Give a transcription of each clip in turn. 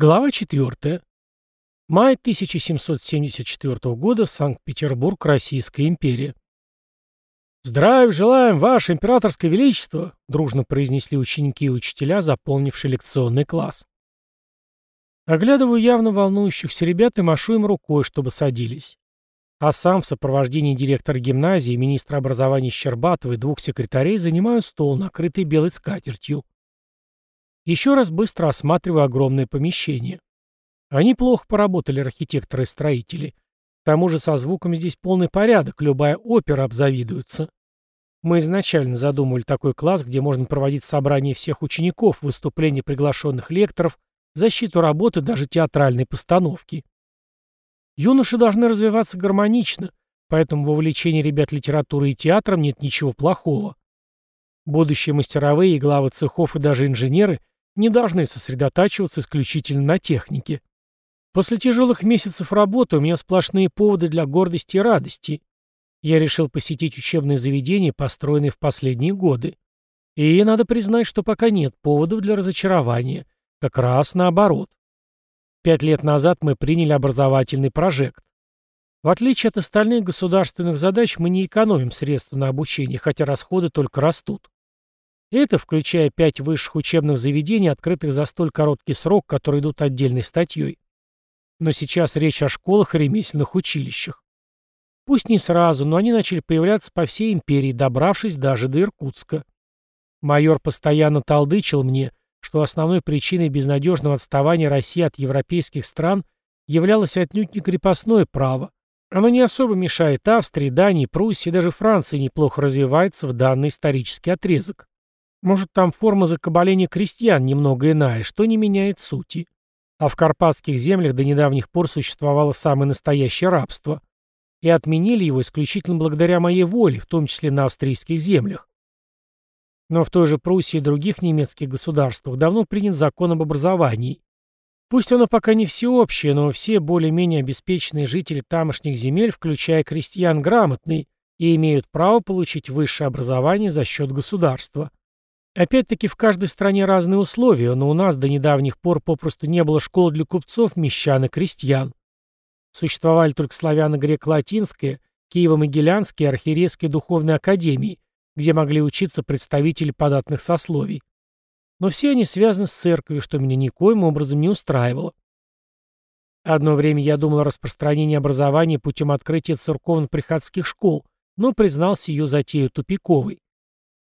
Глава 4. Май 1774 года. Санкт-Петербург, Российская империя. «Здравия желаем, Ваше Императорское Величество!» — дружно произнесли ученики и учителя, заполнившие лекционный класс. Оглядываю явно волнующихся ребят и машу им рукой, чтобы садились. А сам в сопровождении директора гимназии, министра образования Щербатова и двух секретарей занимаю стол, накрытый белой скатертью. Еще раз быстро осматриваю огромное помещение. Они плохо поработали, архитекторы и строители. К тому же со звуком здесь полный порядок, любая опера обзавидуется. Мы изначально задумывали такой класс, где можно проводить собрания всех учеников, выступления приглашенных лекторов, защиту работы, даже театральной постановки. Юноши должны развиваться гармонично, поэтому в увлечении ребят литературой и театром нет ничего плохого. Будущие мастеровые главы цехов и даже инженеры не должны сосредотачиваться исключительно на технике. После тяжелых месяцев работы у меня сплошные поводы для гордости и радости. Я решил посетить учебные заведения, построенные в последние годы. И надо признать, что пока нет поводов для разочарования. Как раз наоборот. Пять лет назад мы приняли образовательный прожект. В отличие от остальных государственных задач, мы не экономим средства на обучение, хотя расходы только растут. Это включая пять высших учебных заведений, открытых за столь короткий срок, которые идут отдельной статьей. Но сейчас речь о школах и ремесленных училищах. Пусть не сразу, но они начали появляться по всей империи, добравшись даже до Иркутска. Майор постоянно толдычил мне, что основной причиной безнадежного отставания России от европейских стран являлось отнюдь не крепостное право. Оно не особо мешает Австрии, Дании, Пруссии, даже Франции неплохо развивается в данный исторический отрезок. Может, там форма закабаления крестьян немного иная, что не меняет сути. А в карпатских землях до недавних пор существовало самое настоящее рабство. И отменили его исключительно благодаря моей воле, в том числе на австрийских землях. Но в той же Пруссии и других немецких государствах давно принят закон об образовании. Пусть оно пока не всеобщее, но все более-менее обеспеченные жители тамошних земель, включая крестьян, грамотные и имеют право получить высшее образование за счет государства. Опять-таки в каждой стране разные условия, но у нас до недавних пор попросту не было школ для купцов, мещан и крестьян. Существовали только славяно-греко-латинская, Киево-Могилянские и архиерейские духовные академии, где могли учиться представители податных сословий. Но все они связаны с церковью, что меня никоим образом не устраивало. Одно время я думал о распространении образования путем открытия церковно-приходских школ, но признался ее затею тупиковой.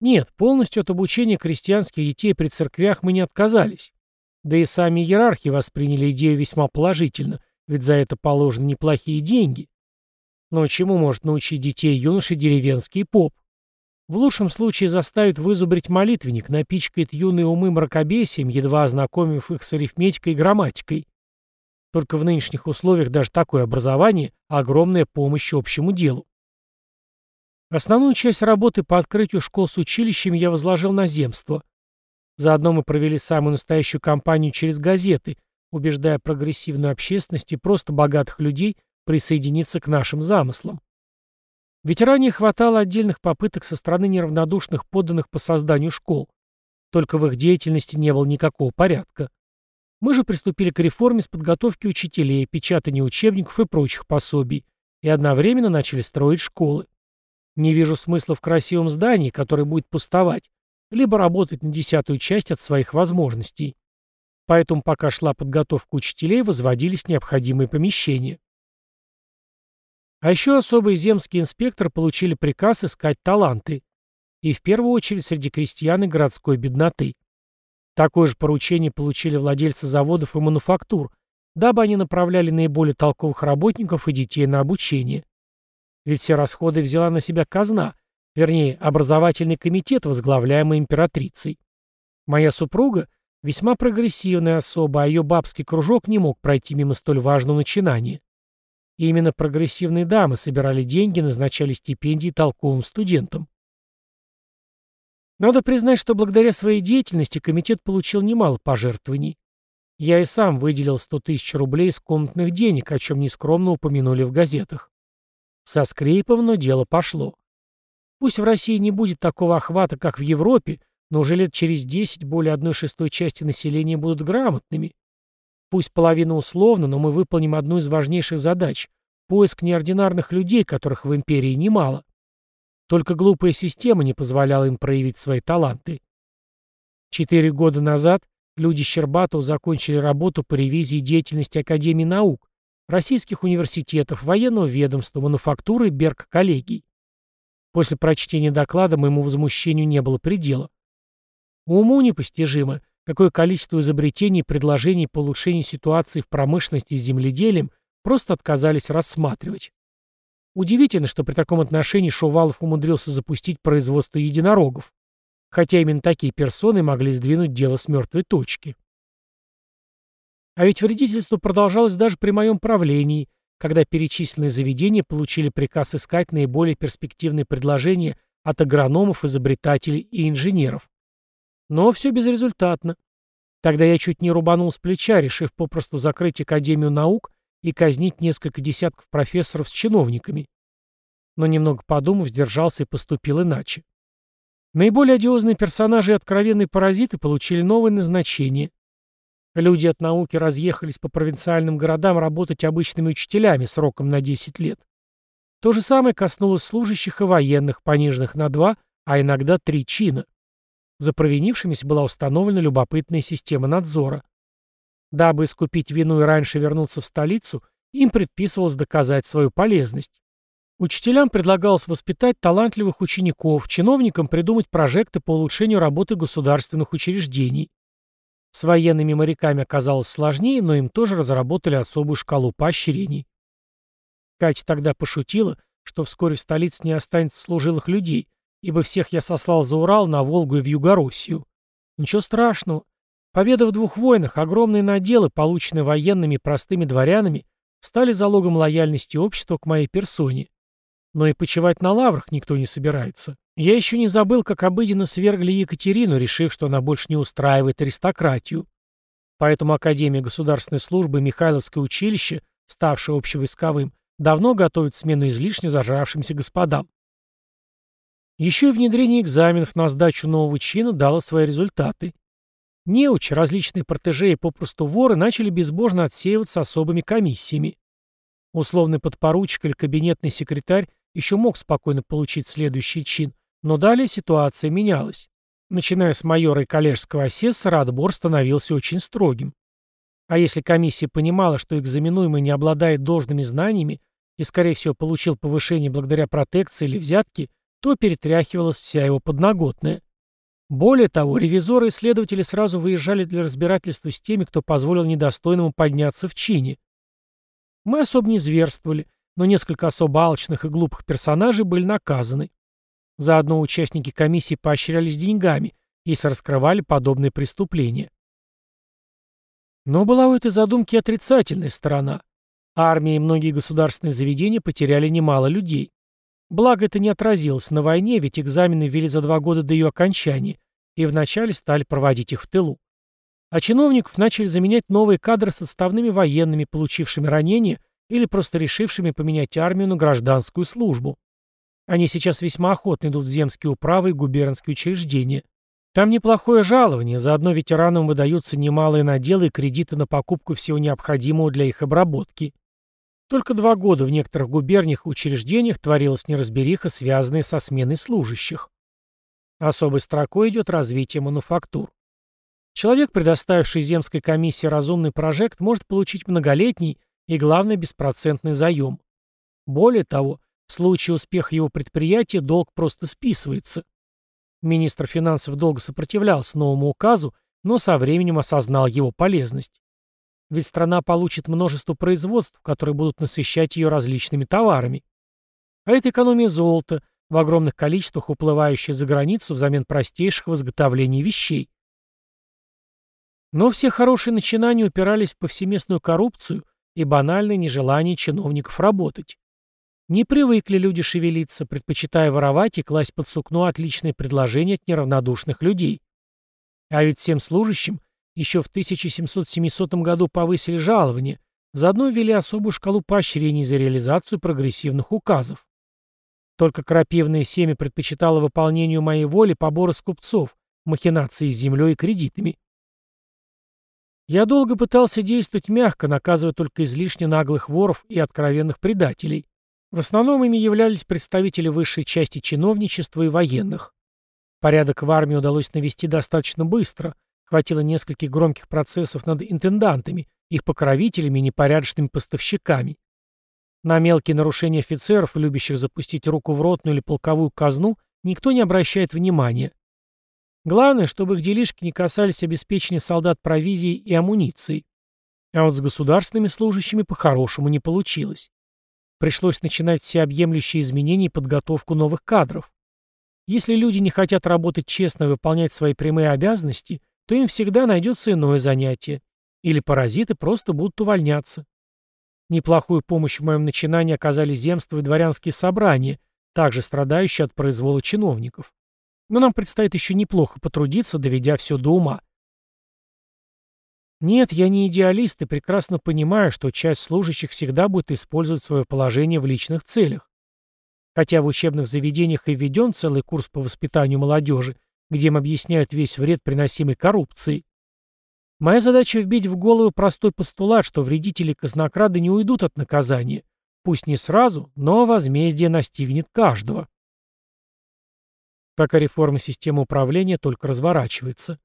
Нет, полностью от обучения крестьянских детей при церквях мы не отказались. Да и сами иерархи восприняли идею весьма положительно, ведь за это положены неплохие деньги. Но чему может научить детей юноши деревенский поп? В лучшем случае заставит вызубрить молитвенник, напичкает юные умы мракобесием, едва ознакомив их с арифметикой и грамматикой. Только в нынешних условиях даже такое образование – огромная помощь общему делу. Основную часть работы по открытию школ с училищами я возложил на земство. Заодно мы провели самую настоящую кампанию через газеты, убеждая прогрессивную общественность и просто богатых людей присоединиться к нашим замыслам. Ведь ранее хватало отдельных попыток со стороны неравнодушных подданных по созданию школ. Только в их деятельности не было никакого порядка. Мы же приступили к реформе с подготовки учителей, печатания учебников и прочих пособий, и одновременно начали строить школы. Не вижу смысла в красивом здании, которое будет пустовать, либо работать на десятую часть от своих возможностей. Поэтому пока шла подготовка учителей, возводились необходимые помещения. А еще особые земские инспекторы получили приказ искать таланты. И в первую очередь среди крестьян и городской бедноты. Такое же поручение получили владельцы заводов и мануфактур, дабы они направляли наиболее толковых работников и детей на обучение. Ведь все расходы взяла на себя казна, вернее, образовательный комитет, возглавляемый императрицей. Моя супруга — весьма прогрессивная особа, а ее бабский кружок не мог пройти мимо столь важного начинания. И именно прогрессивные дамы собирали деньги, назначали стипендии толковым студентам. Надо признать, что благодаря своей деятельности комитет получил немало пожертвований. Я и сам выделил 100 тысяч рублей из комнатных денег, о чем нескромно упомянули в газетах. Со скрипом, но дело пошло. Пусть в России не будет такого охвата, как в Европе, но уже лет через 10 более одной шестой части населения будут грамотными. Пусть половина условно, но мы выполним одну из важнейших задач – поиск неординарных людей, которых в империи немало. Только глупая система не позволяла им проявить свои таланты. Четыре года назад люди Щербатова закончили работу по ревизии деятельности Академии наук, российских университетов, военного ведомства, мануфактуры Берг-коллегий. После прочтения доклада моему возмущению не было предела. Уму непостижимо, какое количество изобретений и предложений по улучшению ситуации в промышленности с земледелием просто отказались рассматривать. Удивительно, что при таком отношении Шувалов умудрился запустить производство единорогов, хотя именно такие персоны могли сдвинуть дело с мертвой точки. А ведь вредительство продолжалось даже при моем правлении, когда перечисленные заведения получили приказ искать наиболее перспективные предложения от агрономов, изобретателей и инженеров. Но все безрезультатно. Тогда я чуть не рубанул с плеча, решив попросту закрыть Академию наук и казнить несколько десятков профессоров с чиновниками. Но немного подумав, сдержался и поступил иначе. Наиболее одиозные персонажи и откровенные паразиты получили новое назначение. Люди от науки разъехались по провинциальным городам работать обычными учителями сроком на 10 лет. То же самое коснулось служащих и военных, пониженных на два, а иногда три чина. За провинившимися была установлена любопытная система надзора. Дабы искупить вину и раньше вернуться в столицу, им предписывалось доказать свою полезность. Учителям предлагалось воспитать талантливых учеников, чиновникам придумать прожекты по улучшению работы государственных учреждений. С военными моряками оказалось сложнее, но им тоже разработали особую шкалу поощрений. Катя тогда пошутила, что вскоре в столице не останется служилых людей, ибо всех я сослал за Урал, на Волгу и в Югороссию. Ничего страшного. Победа в двух войнах, огромные наделы, полученные военными простыми дворянами, стали залогом лояльности общества к моей персоне. Но и почивать на лаврах никто не собирается. Я еще не забыл, как обыденно свергли Екатерину, решив, что она больше не устраивает аристократию. Поэтому Академия государственной службы и Михайловское училище, ставшее общевойсковым, давно готовит смену излишне зажравшимся господам. Еще и внедрение экзаменов на сдачу нового чина дало свои результаты. Неучи, различные протеже и попросту воры начали безбожно отсеиваться особыми комиссиями. Условный подпоручик или кабинетный секретарь еще мог спокойно получить следующий чин, но далее ситуация менялась. Начиная с майора и коллежского асессора, отбор становился очень строгим. А если комиссия понимала, что экзаменуемый не обладает должными знаниями и, скорее всего, получил повышение благодаря протекции или взятке, то перетряхивалась вся его подноготная. Более того, ревизоры и следователи сразу выезжали для разбирательства с теми, кто позволил недостойному подняться в чине. Мы особо не зверствовали, но несколько особо алчных и глупых персонажей были наказаны. Заодно участники комиссии поощрялись деньгами, если раскрывали подобные преступления. Но была у этой задумки отрицательная сторона. Армия и многие государственные заведения потеряли немало людей. Благо это не отразилось на войне, ведь экзамены ввели за два года до ее окончания, и вначале стали проводить их в тылу. А чиновников начали заменять новые кадры с отставными военными, получившими ранения или просто решившими поменять армию на гражданскую службу. Они сейчас весьма охотно идут в земские управы и губернские учреждения. Там неплохое жалование, заодно ветеранам выдаются немалые наделы и кредиты на покупку всего необходимого для их обработки. Только два года в некоторых губерниях и учреждениях творилась неразбериха, связанная со сменой служащих. Особой строкой идет развитие мануфактур. Человек, предоставивший земской комиссии разумный прожект, может получить многолетний и, главное, беспроцентный заем. Более того, в случае успеха его предприятия долг просто списывается. Министр финансов долго сопротивлялся новому указу, но со временем осознал его полезность. Ведь страна получит множество производств, которые будут насыщать ее различными товарами. А это экономия золота, в огромных количествах уплывающая за границу взамен простейших в изготовлении вещей. Но все хорошие начинания упирались в повсеместную коррупцию и банальное нежелание чиновников работать. Не привыкли люди шевелиться, предпочитая воровать и класть под сукно отличные предложения от неравнодушных людей. А ведь всем служащим еще в 1700 году повысили жалование, заодно ввели особую шкалу поощрений за реализацию прогрессивных указов. Только крапивное семя предпочитало выполнению моей воли побора с купцов, махинации с землей и кредитами. Я долго пытался действовать мягко, наказывая только излишне наглых воров и откровенных предателей. В основном ими являлись представители высшей части чиновничества и военных. Порядок в армии удалось навести достаточно быстро. Хватило нескольких громких процессов над интендантами, их покровителями и непорядочными поставщиками. На мелкие нарушения офицеров, любящих запустить руку в ротную или полковую казну, никто не обращает внимания. Главное, чтобы их делишки не касались обеспечения солдат провизией и амуницией. А вот с государственными служащими по-хорошему не получилось. Пришлось начинать всеобъемлющие изменения и подготовку новых кадров. Если люди не хотят работать честно и выполнять свои прямые обязанности, то им всегда найдется иное занятие. Или паразиты просто будут увольняться. Неплохую помощь в моем начинании оказали земства и дворянские собрания, также страдающие от произвола чиновников. Но нам предстоит еще неплохо потрудиться, доведя все до ума. Нет, я не идеалист и прекрасно понимаю, что часть служащих всегда будет использовать свое положение в личных целях. Хотя в учебных заведениях и введен целый курс по воспитанию молодежи, где им объясняют весь вред приносимой коррупции. Моя задача вбить в голову простой постулат, что вредители казнокрады не уйдут от наказания. Пусть не сразу, но возмездие настигнет каждого пока реформа системы управления только разворачивается.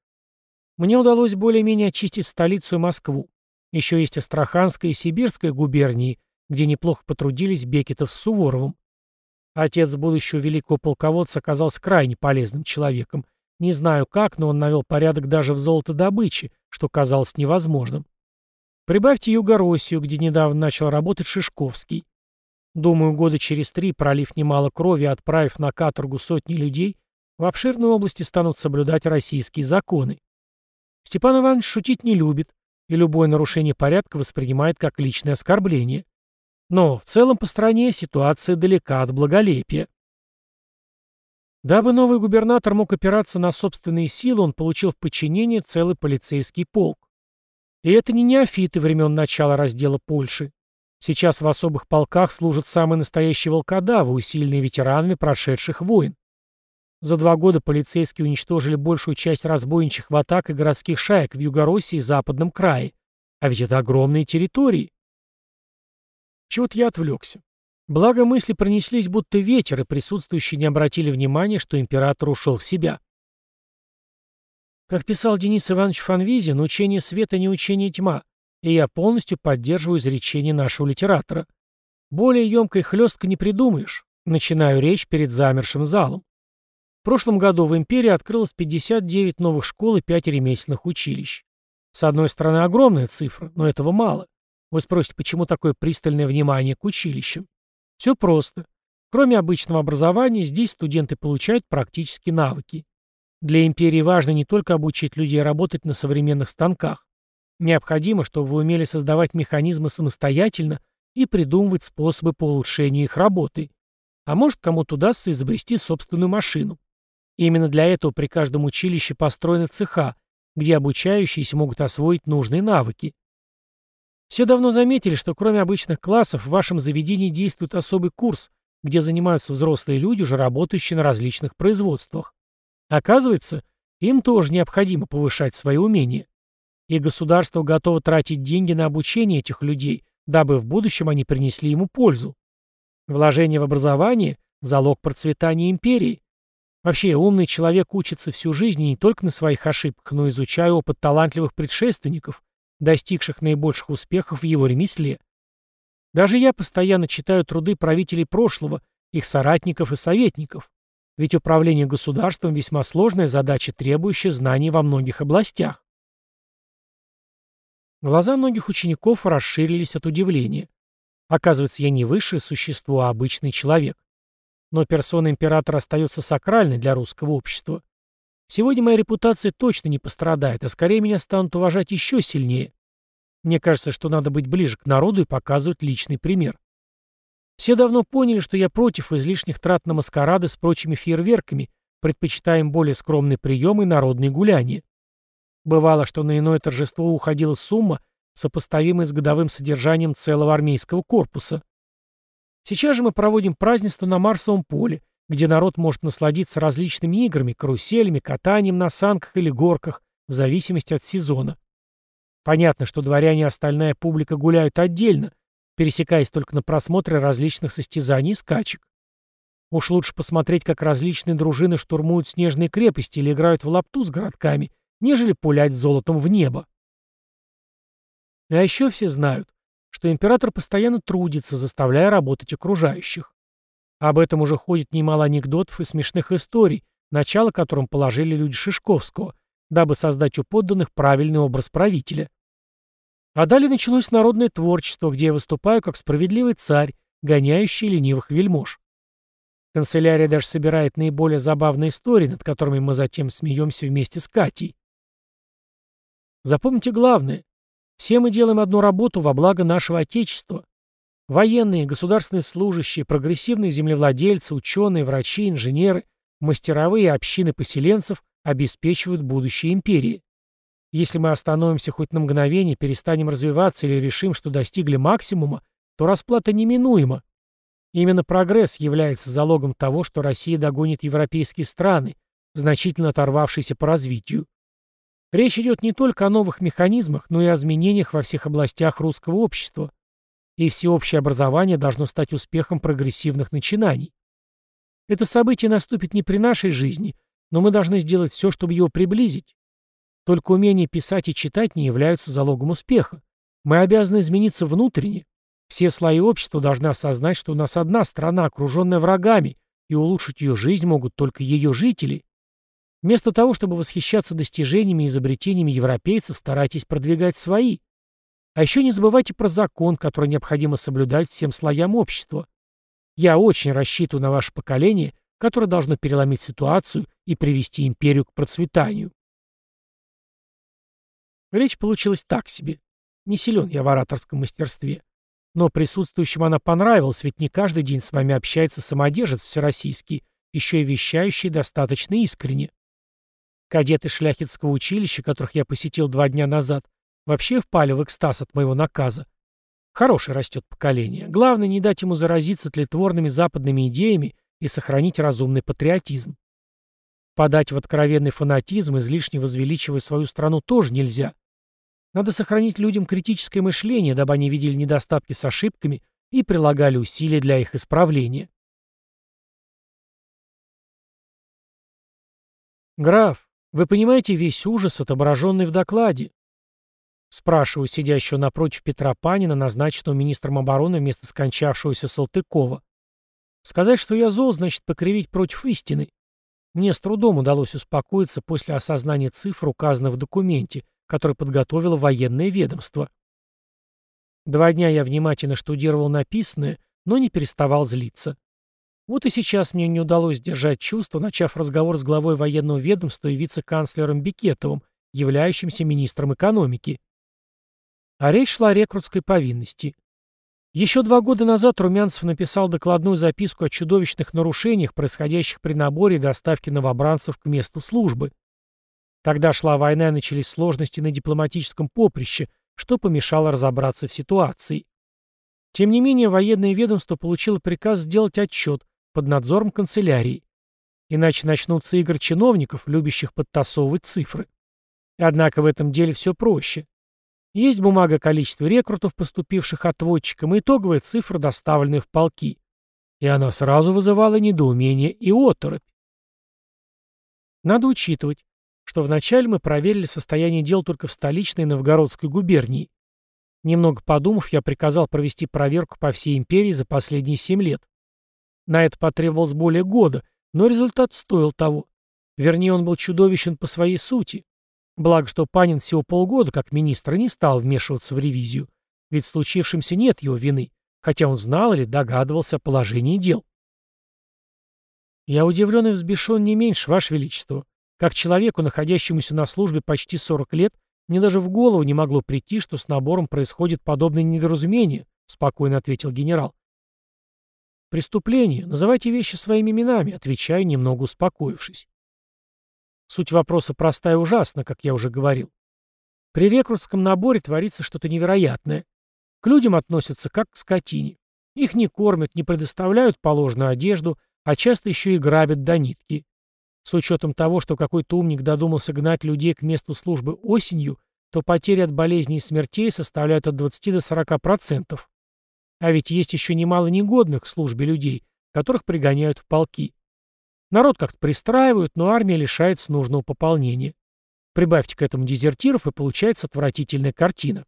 Мне удалось более-менее очистить столицу и Москву. Еще есть Астраханская и Сибирская губернии, где неплохо потрудились Бекетов с Суворовым. Отец будущего великого полководца оказался крайне полезным человеком. Не знаю как, но он навел порядок даже в золотодобыче, что казалось невозможным. Прибавьте Юго-Россию, где недавно начал работать Шишковский. Думаю, года через три, пролив немало крови отправив на каторгу сотни людей, в обширной области станут соблюдать российские законы. Степан Иванович шутить не любит, и любое нарушение порядка воспринимает как личное оскорбление. Но в целом по стране ситуация далека от благолепия. Дабы новый губернатор мог опираться на собственные силы, он получил в подчинение целый полицейский полк. И это не неофиты времен начала раздела Польши. Сейчас в особых полках служат самые настоящие волкодавы, усиленные ветеранами прошедших войн. За два года полицейские уничтожили большую часть разбойничьих в атак и городских шаек в Югороссии и Западном крае. А ведь это огромные территории. Чего-то я отвлекся. Благо мысли пронеслись будто ветер, и присутствующие не обратили внимания, что император ушел в себя. Как писал Денис Иванович Фанвизин, учение света не учение тьма, и я полностью поддерживаю изречение нашего литератора. Более емкой хлестка не придумаешь. Начинаю речь перед замершим залом. В прошлом году в империи открылось 59 новых школ и 5 ремесленных училищ. С одной стороны, огромная цифра, но этого мало. Вы спросите, почему такое пристальное внимание к училищам? Все просто. Кроме обычного образования, здесь студенты получают практические навыки. Для империи важно не только обучить людей работать на современных станках. Необходимо, чтобы вы умели создавать механизмы самостоятельно и придумывать способы по улучшению их работы. А может, кому-то удастся изобрести собственную машину. И именно для этого при каждом училище построены цеха, где обучающиеся могут освоить нужные навыки. Все давно заметили, что кроме обычных классов в вашем заведении действует особый курс, где занимаются взрослые люди, уже работающие на различных производствах. Оказывается, им тоже необходимо повышать свои умения. И государство готово тратить деньги на обучение этих людей, дабы в будущем они принесли ему пользу. Вложение в образование – залог процветания империи. Вообще, умный человек учится всю жизнь и не только на своих ошибках, но изучая опыт талантливых предшественников, достигших наибольших успехов в его ремесле. Даже я постоянно читаю труды правителей прошлого, их соратников и советников. Ведь управление государством весьма сложная задача, требующая знаний во многих областях. Глаза многих учеников расширились от удивления. Оказывается, я не высшее существо, а обычный человек но персона императора остается сакральной для русского общества. Сегодня моя репутация точно не пострадает, а скорее меня станут уважать еще сильнее. Мне кажется, что надо быть ближе к народу и показывать личный пример. Все давно поняли, что я против излишних трат на маскарады с прочими фейерверками, предпочитаем более скромные приемы и народные гуляния. Бывало, что на иное торжество уходила сумма, сопоставимая с годовым содержанием целого армейского корпуса. Сейчас же мы проводим празднество на Марсовом поле, где народ может насладиться различными играми, каруселями, катанием на санках или горках, в зависимости от сезона. Понятно, что дворяне и остальная публика гуляют отдельно, пересекаясь только на просмотре различных состязаний и скачек. Уж лучше посмотреть, как различные дружины штурмуют снежные крепости или играют в лапту с городками, нежели пулять золотом в небо. А еще все знают, что император постоянно трудится, заставляя работать окружающих. Об этом уже ходит немало анекдотов и смешных историй, начало которым положили люди Шишковского, дабы создать у подданных правильный образ правителя. А далее началось народное творчество, где я выступаю как справедливый царь, гоняющий ленивых вельмож. Канцелярия даже собирает наиболее забавные истории, над которыми мы затем смеемся вместе с Катей. Запомните главное. Все мы делаем одну работу во благо нашего Отечества. Военные, государственные служащие, прогрессивные землевладельцы, ученые, врачи, инженеры, мастеровые общины поселенцев обеспечивают будущее империи. Если мы остановимся хоть на мгновение, перестанем развиваться или решим, что достигли максимума, то расплата неминуема. Именно прогресс является залогом того, что Россия догонит европейские страны, значительно оторвавшиеся по развитию. Речь идет не только о новых механизмах, но и о изменениях во всех областях русского общества. И всеобщее образование должно стать успехом прогрессивных начинаний. Это событие наступит не при нашей жизни, но мы должны сделать все, чтобы его приблизить. Только умение писать и читать не являются залогом успеха. Мы обязаны измениться внутренне. Все слои общества должны осознать, что у нас одна страна, окруженная врагами, и улучшить ее жизнь могут только ее жители. Вместо того, чтобы восхищаться достижениями и изобретениями европейцев, старайтесь продвигать свои. А еще не забывайте про закон, который необходимо соблюдать всем слоям общества. Я очень рассчитываю на ваше поколение, которое должно переломить ситуацию и привести империю к процветанию. Речь получилась так себе. Не силен я в ораторском мастерстве. Но присутствующим она понравилась, ведь не каждый день с вами общается самодержец всероссийский, еще и вещающий достаточно искренне. Кадеты шляхетского училища, которых я посетил два дня назад, вообще впали в экстаз от моего наказа. Хорошее растет поколение. Главное, не дать ему заразиться тлетворными западными идеями и сохранить разумный патриотизм. Подать в откровенный фанатизм, излишне возвеличивая свою страну, тоже нельзя. Надо сохранить людям критическое мышление, дабы они видели недостатки с ошибками и прилагали усилия для их исправления. «Граф, вы понимаете весь ужас, отображенный в докладе?» Спрашиваю сидящего напротив Петра Панина, назначенного министром обороны вместо скончавшегося Салтыкова. Сказать, что я зол, значит покривить против истины. Мне с трудом удалось успокоиться после осознания цифр, указанных в документе, который подготовило военное ведомство. Два дня я внимательно штудировал написанное, но не переставал злиться. Вот и сейчас мне не удалось сдержать чувство, начав разговор с главой военного ведомства и вице-канцлером Бекетовым, являющимся министром экономики. А речь шла о рекрутской повинности. Еще два года назад Румянцев написал докладную записку о чудовищных нарушениях, происходящих при наборе и доставке новобранцев к месту службы. Тогда шла война и начались сложности на дипломатическом поприще, что помешало разобраться в ситуации. Тем не менее, военное ведомство получило приказ сделать отчет под надзором канцелярии. Иначе начнутся игры чиновников, любящих подтасовывать цифры. Однако в этом деле все проще. Есть бумага о рекрутов, поступивших отводчикам, и итоговая цифра, доставленная в полки. И она сразу вызывала недоумение и оторопь. Надо учитывать, что вначале мы проверили состояние дел только в столичной и Новгородской губернии. Немного подумав, я приказал провести проверку по всей империи за последние семь лет. На это потребовалось более года, но результат стоил того. Вернее, он был чудовищен по своей сути. Благо, что Панин всего полгода, как министр, не стал вмешиваться в ревизию, ведь в случившемся нет его вины, хотя он знал или догадывался о положении дел. Я удивлен и взбешен не меньше, Ваше Величество. Как человеку, находящемуся на службе почти 40 лет, мне даже в голову не могло прийти, что с набором происходит подобное недоразумение, спокойно ответил генерал. Преступление. Называйте вещи своими именами, отвечаю, немного успокоившись. Суть вопроса проста и ужасна, как я уже говорил. При рекрутском наборе творится что-то невероятное. К людям относятся как к скотине. Их не кормят, не предоставляют положенную одежду, а часто еще и грабят до нитки. С учетом того, что какой-то умник додумался гнать людей к месту службы осенью, то потери от болезней и смертей составляют от 20 до 40%. А ведь есть еще немало негодных к службе людей, которых пригоняют в полки. Народ как-то пристраивают, но армия лишается нужного пополнения. Прибавьте к этому дезертиров, и получается отвратительная картина.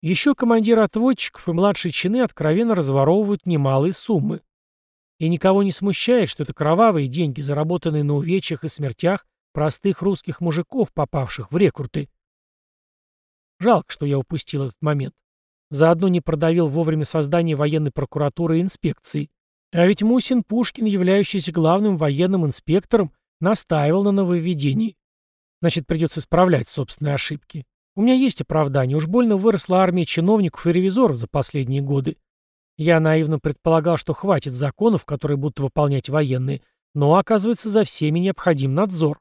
Еще командиры отводчиков и младшие чины откровенно разворовывают немалые суммы. И никого не смущает, что это кровавые деньги, заработанные на увечьях и смертях простых русских мужиков, попавших в рекруты. Жалко, что я упустил этот момент. Заодно не продавил вовремя создание военной прокуратуры и инспекции. А ведь Мусин Пушкин, являющийся главным военным инспектором, настаивал на нововведении. Значит, придется исправлять собственные ошибки. У меня есть оправдание. Уж больно выросла армия чиновников и ревизоров за последние годы. Я наивно предполагал, что хватит законов, которые будут выполнять военные, но, оказывается, за всеми необходим надзор.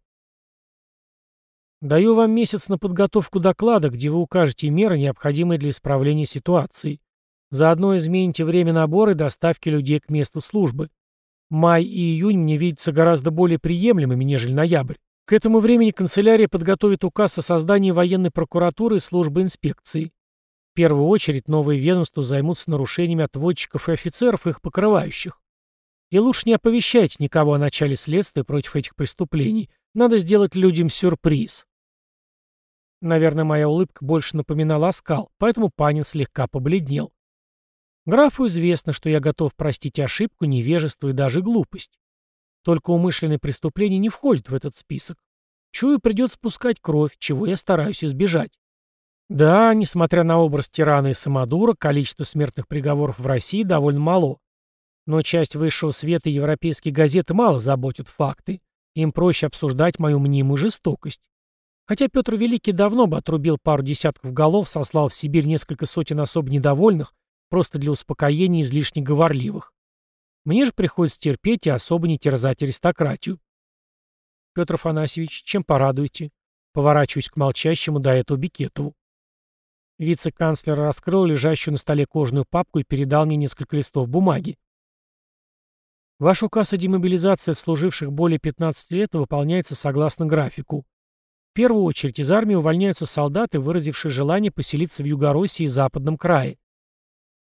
Даю вам месяц на подготовку доклада, где вы укажете меры, необходимые для исправления ситуации. Заодно измените время набора и доставки людей к месту службы. Май и июнь мне видятся гораздо более приемлемыми, нежели ноябрь. К этому времени канцелярия подготовит указ о создании военной прокуратуры и службы инспекции. В первую очередь новые ведомства займутся нарушениями отводчиков и офицеров, их покрывающих. И лучше не оповещайте никого о начале следствия против этих преступлений. Надо сделать людям сюрприз. Наверное, моя улыбка больше напоминала оскал, поэтому Панин слегка побледнел. Графу известно, что я готов простить ошибку, невежество и даже глупость. Только умышленные преступления не входят в этот список. Чую, придется спускать кровь, чего я стараюсь избежать. Да, несмотря на образ тирана и самодура, количество смертных приговоров в России довольно мало. Но часть высшего света и европейские газеты мало заботят факты. Им проще обсуждать мою мнимую жестокость. Хотя Петр Великий давно бы отрубил пару десятков голов, сослал в Сибирь несколько сотен особо недовольных, просто для успокоения излишне говорливых. Мне же приходится терпеть и особо не терзать аристократию. Петр Афанасьевич, чем порадуете? Поворачиваюсь к молчащему до этого Бикетову. Вице-канцлер раскрыл лежащую на столе кожаную папку и передал мне несколько листов бумаги. Ваш указ о демобилизации отслуживших более 15 лет выполняется согласно графику. В первую очередь из армии увольняются солдаты, выразившие желание поселиться в Югороссии и Западном крае.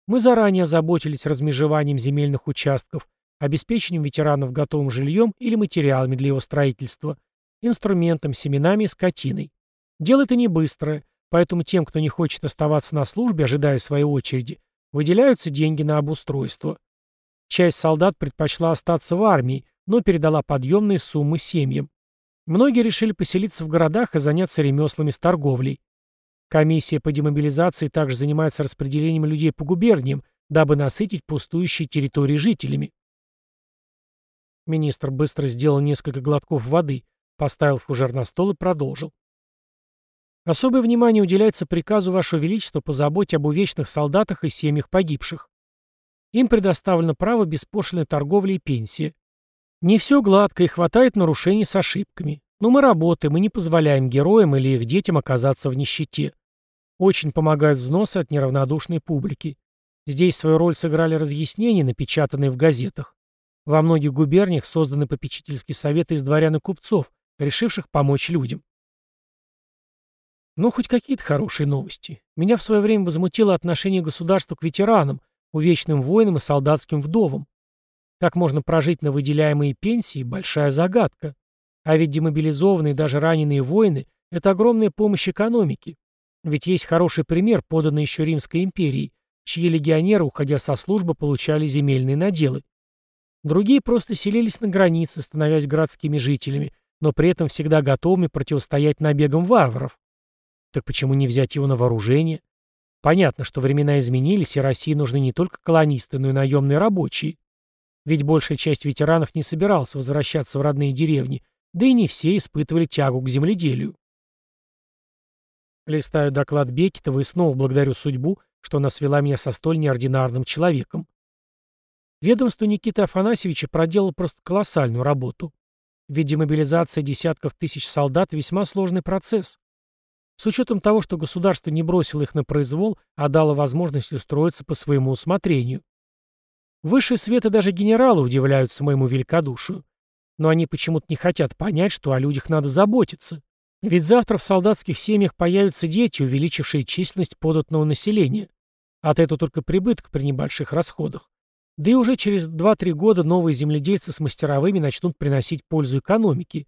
Мы заранее озаботились размежеванием земельных участков, обеспечением ветеранов готовым жильем или материалами для его строительства, инструментом, семенами и скотиной. Дело это не быстрое, поэтому тем, кто не хочет оставаться на службе, ожидая своей очереди, выделяются деньги на обустройство. Часть солдат предпочла остаться в армии, но передала подъемные суммы семьям. Многие решили поселиться в городах и заняться ремеслами с торговлей. Комиссия по демобилизации также занимается распределением людей по губерниям, дабы насытить пустующие территории жителями. Министр быстро сделал несколько глотков воды, поставил фужер на стол и продолжил. Особое внимание уделяется приказу Вашего Величества по заботе об увечных солдатах и семьях погибших. Им предоставлено право беспошлиной торговли и пенсии. Не все гладко и хватает нарушений с ошибками. Но мы работаем и не позволяем героям или их детям оказаться в нищете. Очень помогают взносы от неравнодушной публики. Здесь свою роль сыграли разъяснения, напечатанные в газетах. Во многих губерниях созданы попечительские советы из дворян и купцов, решивших помочь людям. Ну, хоть какие-то хорошие новости. Меня в свое время возмутило отношение государства к ветеранам, увечным воинам и солдатским вдовам. Как можно прожить на выделяемые пенсии – большая загадка. А ведь демобилизованные даже раненые воины – это огромная помощь экономике. Ведь есть хороший пример, поданный еще Римской империей, чьи легионеры, уходя со службы, получали земельные наделы. Другие просто селились на границе, становясь городскими жителями, но при этом всегда готовыми противостоять набегам варваров. Так почему не взять его на вооружение? Понятно, что времена изменились, и России нужны не только колонисты, но и наемные рабочие. Ведь большая часть ветеранов не собиралась возвращаться в родные деревни, да и не все испытывали тягу к земледелию. Листаю доклад Бекетова и снова благодарю судьбу, что она свела меня со столь неординарным человеком. Ведомство Никиты Афанасьевича проделало просто колоссальную работу. Ведь демобилизация десятков тысяч солдат – весьма сложный процесс. С учетом того, что государство не бросило их на произвол, а дало возможность устроиться по своему усмотрению. Высшие светы даже генералы удивляются моему великодушию. Но они почему-то не хотят понять, что о людях надо заботиться. Ведь завтра в солдатских семьях появятся дети, увеличившие численность податного населения. От этого только прибыток при небольших расходах. Да и уже через 2-3 года новые земледельцы с мастеровыми начнут приносить пользу экономике.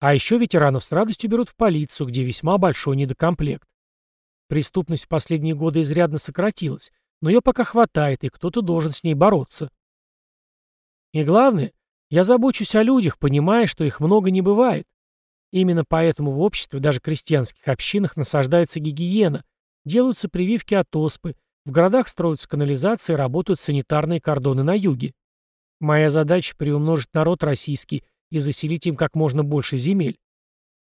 А еще ветеранов с радостью берут в полицию, где весьма большой недокомплект. Преступность в последние годы изрядно сократилась, но ее пока хватает, и кто-то должен с ней бороться. И главное, я забочусь о людях, понимая, что их много не бывает. Именно поэтому в обществе, даже крестьянских общинах, насаждается гигиена, делаются прививки от оспы, в городах строятся канализации, работают санитарные кордоны на юге. Моя задача – приумножить народ российский и заселить им как можно больше земель.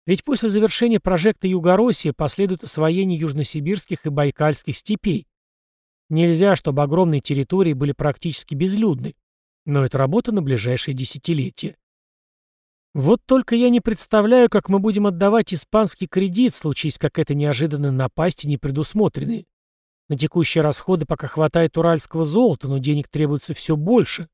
Ведь после завершения прожекта Югороссия последует освоение южносибирских и байкальских степей. Нельзя, чтобы огромные территории были практически безлюдны. Но это работа на ближайшие десятилетия. Вот только я не представляю, как мы будем отдавать испанский кредит, случись какая-то неожиданная напасть и непредусмотренные. На текущие расходы пока хватает уральского золота, но денег требуется все больше.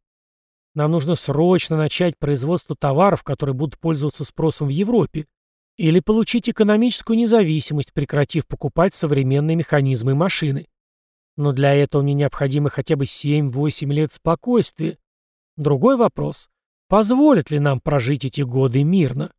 Нам нужно срочно начать производство товаров, которые будут пользоваться спросом в Европе. Или получить экономическую независимость, прекратив покупать современные механизмы и машины. Но для этого мне необходимо хотя бы 7-8 лет спокойствия. Другой вопрос. Позволят ли нам прожить эти годы мирно?